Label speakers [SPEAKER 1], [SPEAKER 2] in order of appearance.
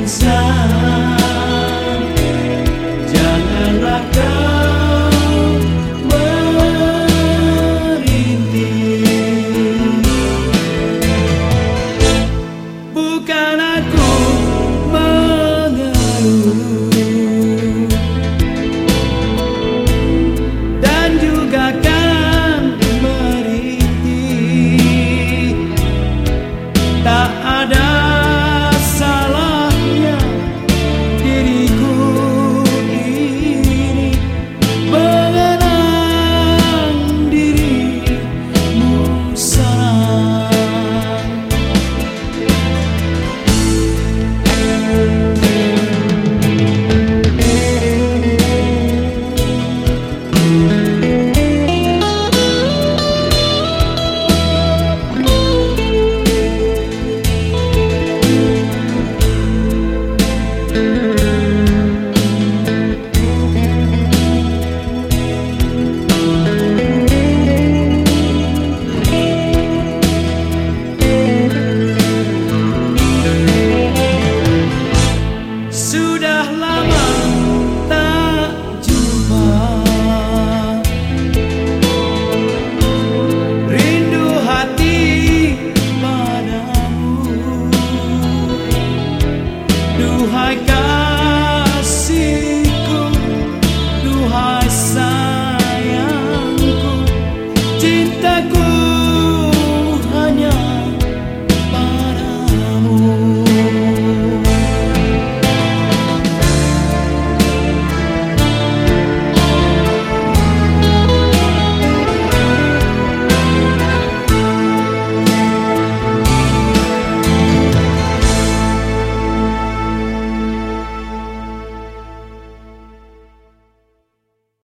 [SPEAKER 1] Janganlah Bukan aku mengeluh sudah lama tak Rindu hati padamu Duhai